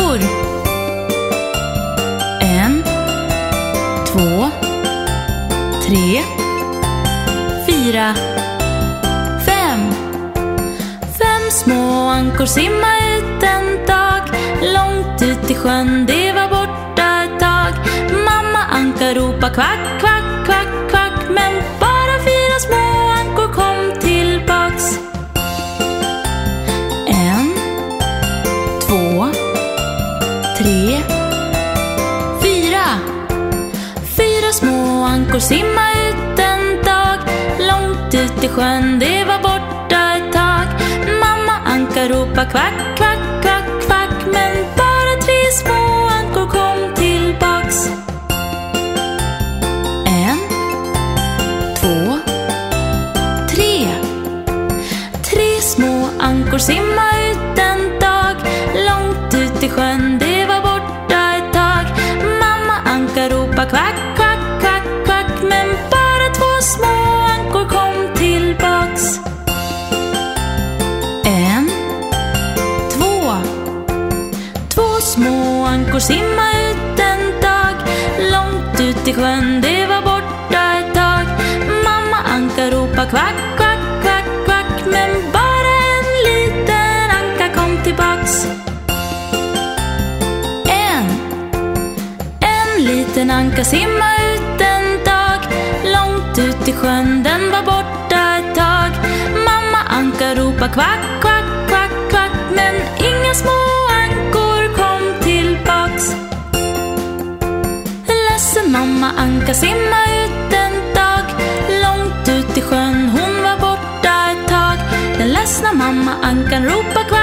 trappor. En, två, tre, fyra, fem. Fem små ankor simma ut en dag. Långt ut i sjön, det var borta ett tag. Mamma anka ropa kvack, kvack tre, fyra. Fyra små ankor simma ut en dag. Långt ut i sjön, det var borta ett tag. Mamma anka ropa kvack, kvack, kvack, kvack. Men bara tre små ankor kom tillbaks. En, två, tre. Tre små ankor simma ut en dag. Långt ut i sjön, kvack, kvack, kvack, kvack. Men bara två små ankor kom tillbaks. En, två. Två små ankor simma ut en dag. Långt ut i sjön, det var borta ett tag. Mamma anka ropa kvack, kvack, en liten anka simma ut en dag. Långt ut i sjön, den var borta ett tag. Mamma anka ropa kvack, kvack, kvack, kvack. Men inga små ankor kom tillbaks. Ledsen mamma anka simma ut en dag. Långt ut i sjön, hon var borta ett tag. Den ledsna mamma ankan ropa kvack, kvack,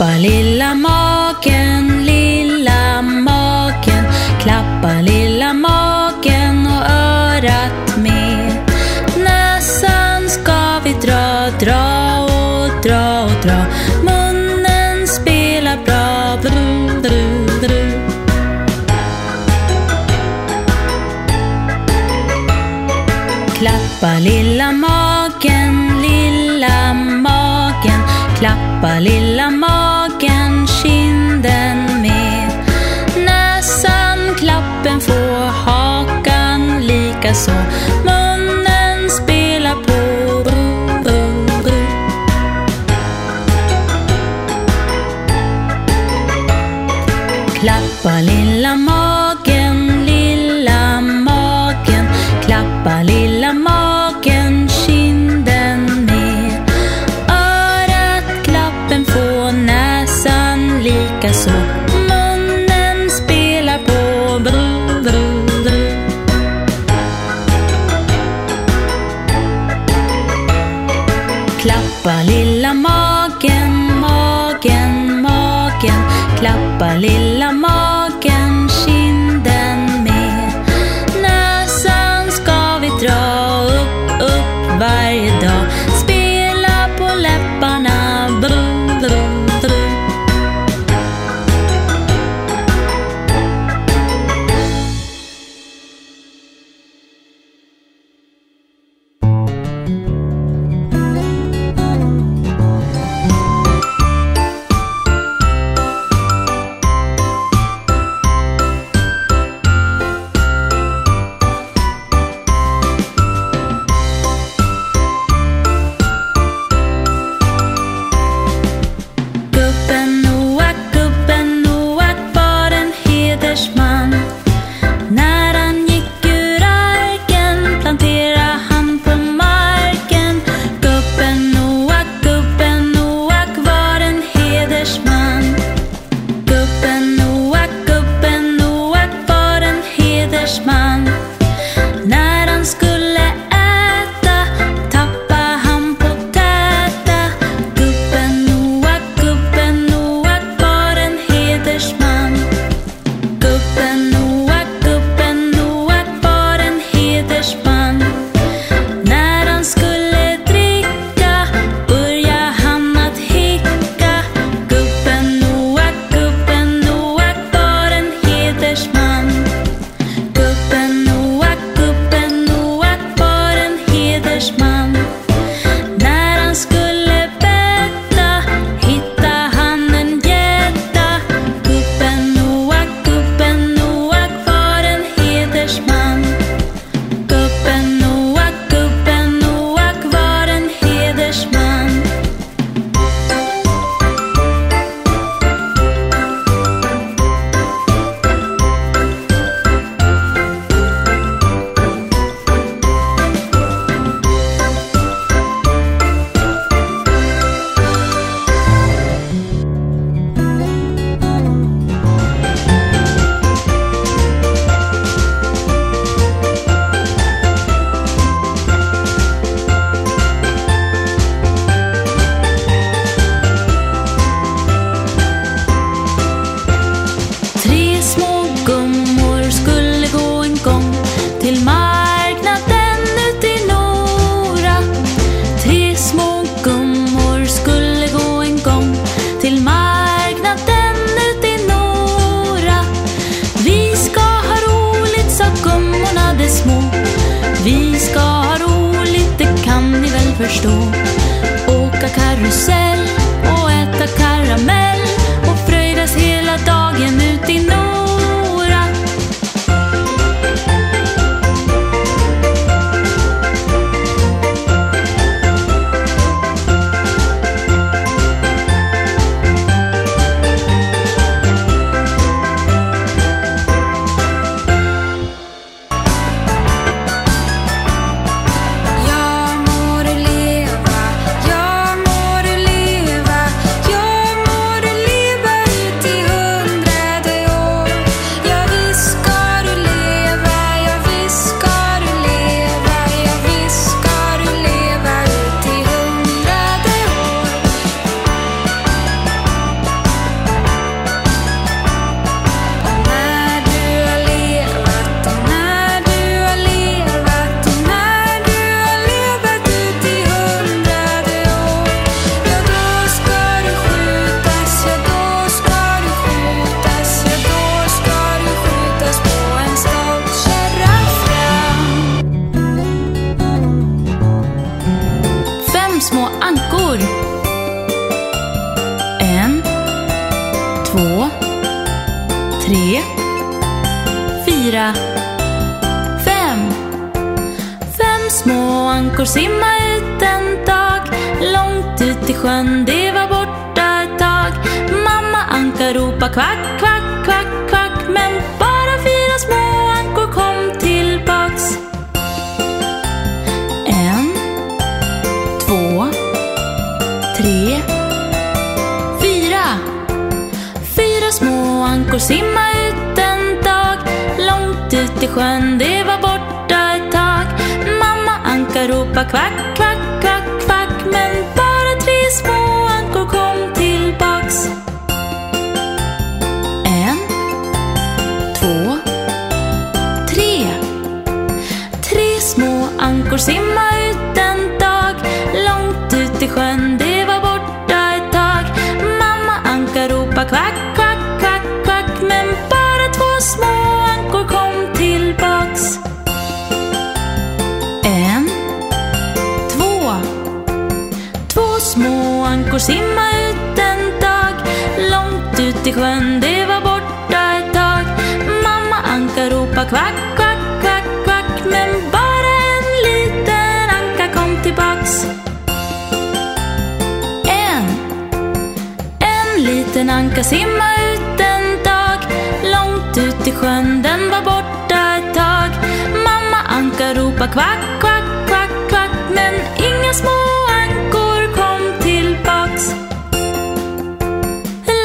Klappa lilla maken, So. Förstå. Åka karusell och äta karamell och fröjdas hela dagen ut i norr. Tre, fyra, fem. Fem små ankor simma ut en dag. Långt ut i sjön, det var borta ett tag. Mamma anka ropa kvack, kvack, små ankor simma ut en dag. Långt ut i sjön, det var borta ett tag. Mamma anka ropa kvack, kvack, kvack, kvack. Men bara tre små ankor kom tillbaks. En, två, tre. Tre små ankor simma ut en dag Långt ut i sjön, det var borta ett tag Mamma anka ropa kvack, kvack, ska anka simma ut en dag. Långt ut i sjön, den var borta ett tag. Mamma anka ropa kvack, kvack, kvack, kvack. Men inga små ankor kom tillbaks.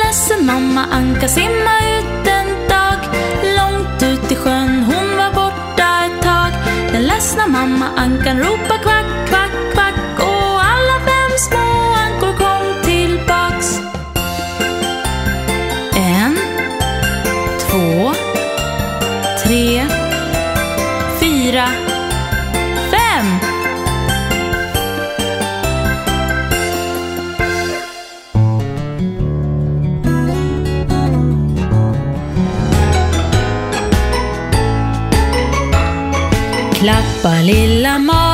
Ledsen mamma anka simma ut en dag. Långt ut i sjön, hon var borta ett tag. Den ledsna mamma ankan ropa fyra, fem. Klappa lilla mat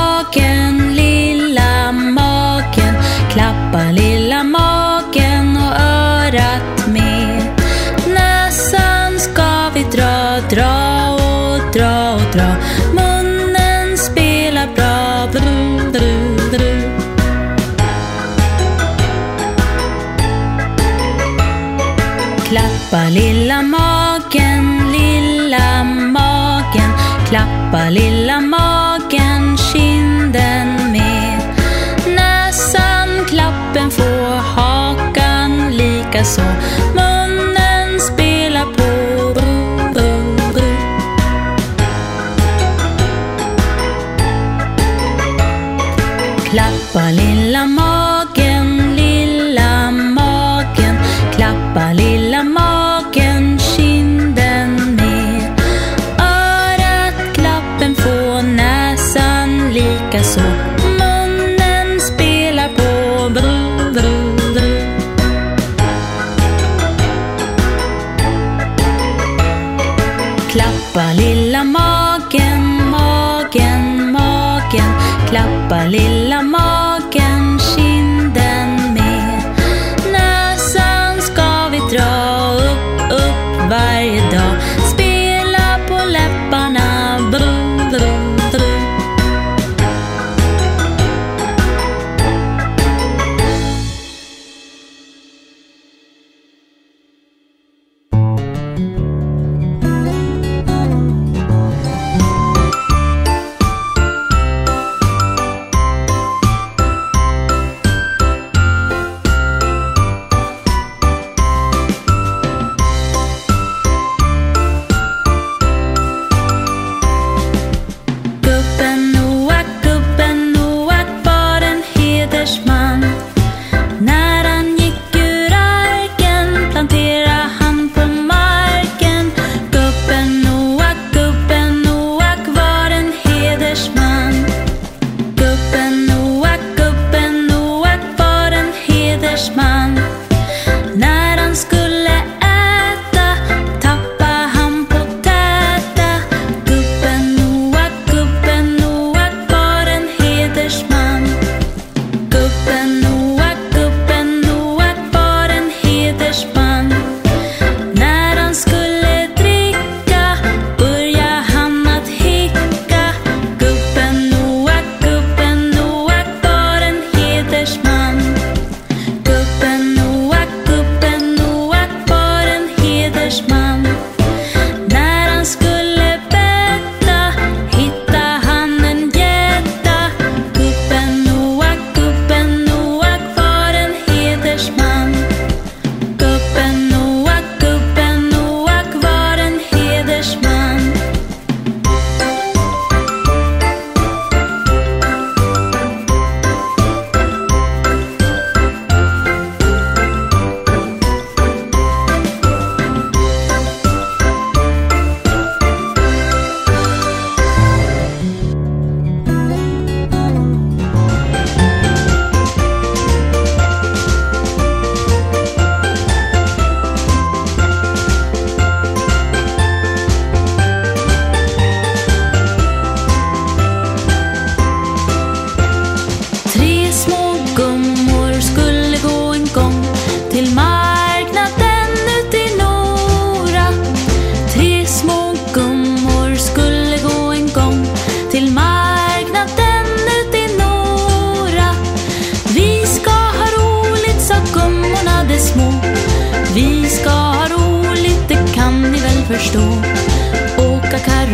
Xa Klappa lilla magen, magen, magen Klappa lilla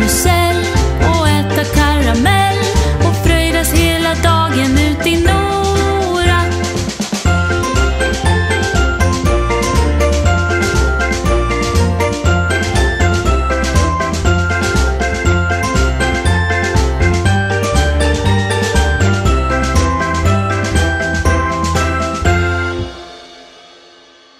förstå. Åka karusell